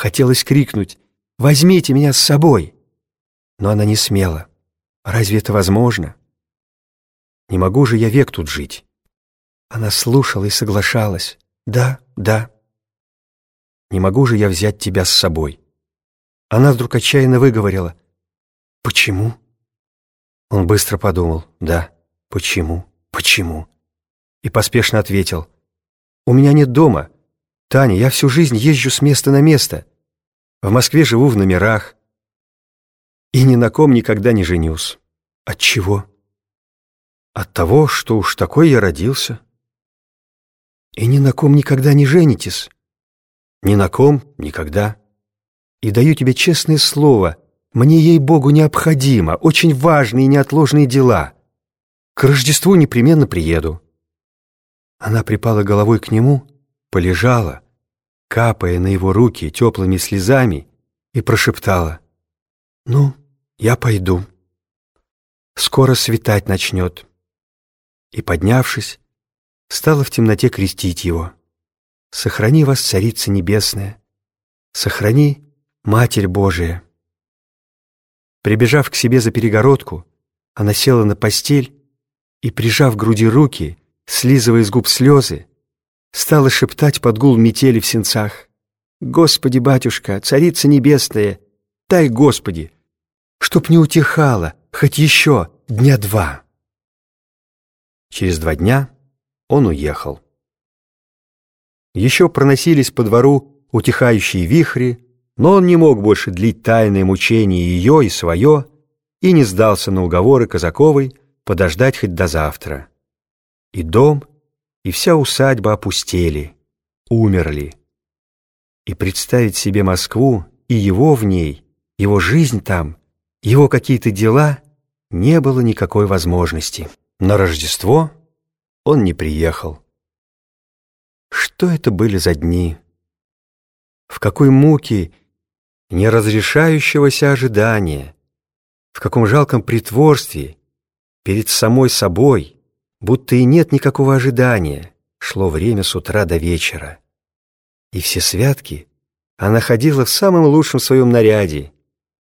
Хотелось крикнуть «Возьмите меня с собой!» Но она не смела. Разве это возможно? Не могу же я век тут жить. Она слушала и соглашалась. Да, да. Не могу же я взять тебя с собой. Она вдруг отчаянно выговорила. Почему? Он быстро подумал. Да, почему, почему? И поспешно ответил. У меня нет дома. Таня, я всю жизнь езжу с места на место. В Москве живу в номерах. И ни на ком никогда не женюсь. От чего? От того, что уж такой я родился. И ни на ком никогда не женитесь. Ни на ком никогда. И даю тебе честное слово, мне, ей-богу, необходимо, очень важные и неотложные дела. К Рождеству непременно приеду. Она припала головой к нему, полежала, капая на его руки теплыми слезами, и прошептала. «Ну, я пойду. Скоро светать начнет». И, поднявшись, стала в темноте крестить его. «Сохрани вас, Царица Небесная! Сохрани, Матерь Божия!» Прибежав к себе за перегородку, она села на постель и, прижав к груди руки, слизывая с губ слезы, стала шептать под гул метели в сенцах. «Господи, батюшка, царица небесная, дай, Господи, чтоб не утихала, хоть еще дня два». Через два дня он уехал. Еще проносились по двору утихающие вихри, но он не мог больше длить тайное мучение ее и свое, и не сдался на уговоры Казаковой подождать хоть до завтра. И дом, и вся усадьба опустели, умерли. И представить себе Москву и его в ней, его жизнь там, его какие-то дела не было никакой возможности. На Рождество он не приехал. Что это были за дни? В какой муке неразрешающегося ожидания, в каком жалком притворстве перед самой собой, будто и нет никакого ожидания, шло время с утра до вечера. И все святки она ходила в самом лучшем своем наряде,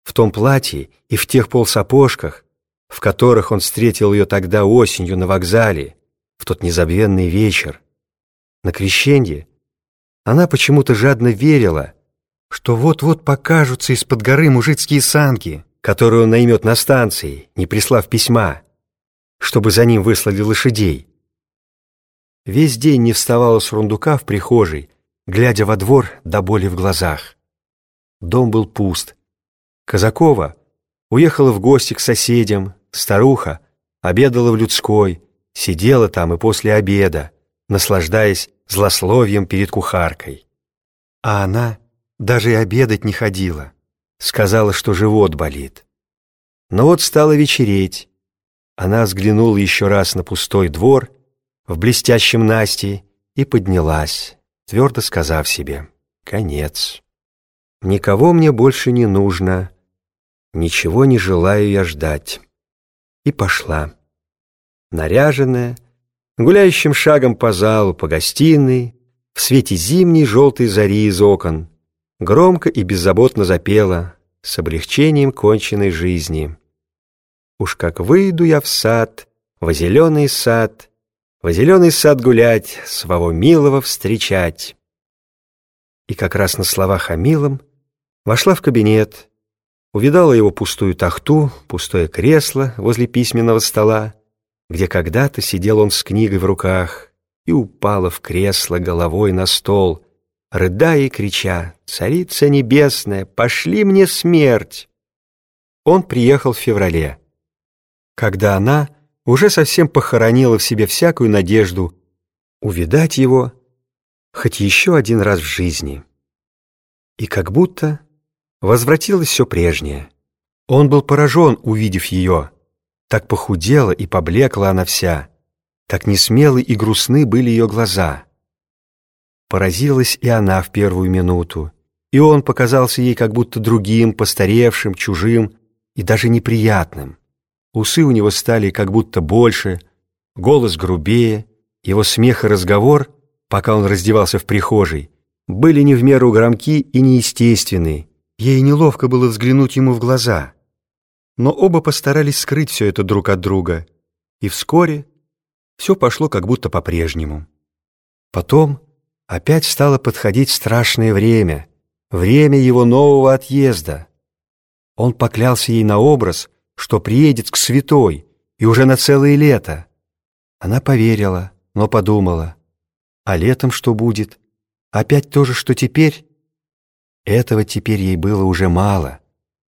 в том платье и в тех полсапожках, в которых он встретил ее тогда осенью на вокзале, в тот незабвенный вечер. На крещенье она почему-то жадно верила, что вот-вот покажутся из-под горы мужицкие санки, которые он наймет на станции, не прислав письма, чтобы за ним выслали лошадей. Весь день не вставала с рундука в прихожей, глядя во двор до боли в глазах. Дом был пуст. Казакова уехала в гости к соседям, старуха обедала в людской, сидела там и после обеда, наслаждаясь злословием перед кухаркой. А она даже и обедать не ходила, сказала, что живот болит. Но вот стало вечереть. Она взглянула еще раз на пустой двор в блестящем Насте и поднялась, твердо сказав себе «Конец. Никого мне больше не нужно, ничего не желаю я ждать». И пошла наряженная, гуляющим шагом по залу, по гостиной, в свете зимней желтой зари из окон, громко и беззаботно запела с облегчением конченной жизни. Уж как выйду я в сад, во зеленый сад, во зеленый сад гулять, своего милого встречать. И как раз на словах о милом вошла в кабинет, увидала его пустую тахту, пустое кресло возле письменного стола, где когда-то сидел он с книгой в руках, и упала в кресло головой на стол, рыдая и крича «Царица небесная, пошли мне смерть!» Он приехал в феврале, когда она уже совсем похоронила в себе всякую надежду увидать его хоть еще один раз в жизни. И как будто возвратилось все прежнее. Он был поражен, увидев ее, так похудела и поблекла она вся, так несмелы и грустны были ее глаза. Поразилась и она в первую минуту, и он показался ей как будто другим, постаревшим, чужим и даже неприятным. Усы у него стали как будто больше, голос грубее, его смех и разговор, пока он раздевался в прихожей, были не в меру громки и неестественны. Ей неловко было взглянуть ему в глаза. Но оба постарались скрыть все это друг от друга. И вскоре все пошло как будто по-прежнему. Потом опять стало подходить страшное время, время его нового отъезда. Он поклялся ей на образ, что приедет к святой, и уже на целое лето. Она поверила, но подумала, а летом что будет? Опять то же, что теперь? Этого теперь ей было уже мало.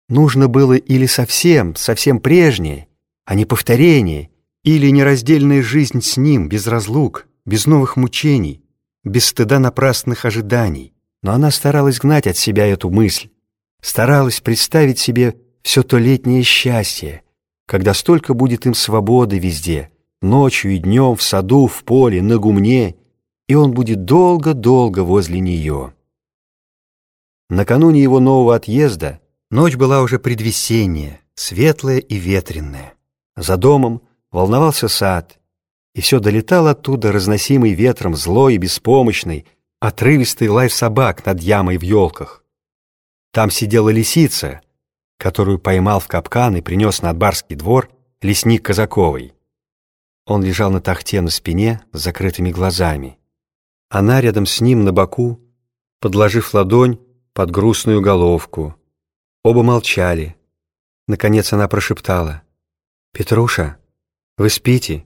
Нужно было или совсем, совсем прежнее, а не повторение, или нераздельная жизнь с ним, без разлук, без новых мучений, без стыда напрасных ожиданий. Но она старалась гнать от себя эту мысль, старалась представить себе все то летнее счастье, когда столько будет им свободы везде, ночью и днем, в саду, в поле, на гумне, и он будет долго-долго возле нее. Накануне его нового отъезда ночь была уже предвесенняя, светлая и ветренная. За домом волновался сад, и все долетал оттуда, разносимый ветром, злой и беспомощный, отрывистый лай собак над ямой в елках. Там сидела лисица, которую поймал в капкан и принес на барский двор лесник Казаковый. Он лежал на тахте на спине с закрытыми глазами. Она рядом с ним на боку, подложив ладонь под грустную головку. Оба молчали. Наконец она прошептала. «Петруша, вы спите?»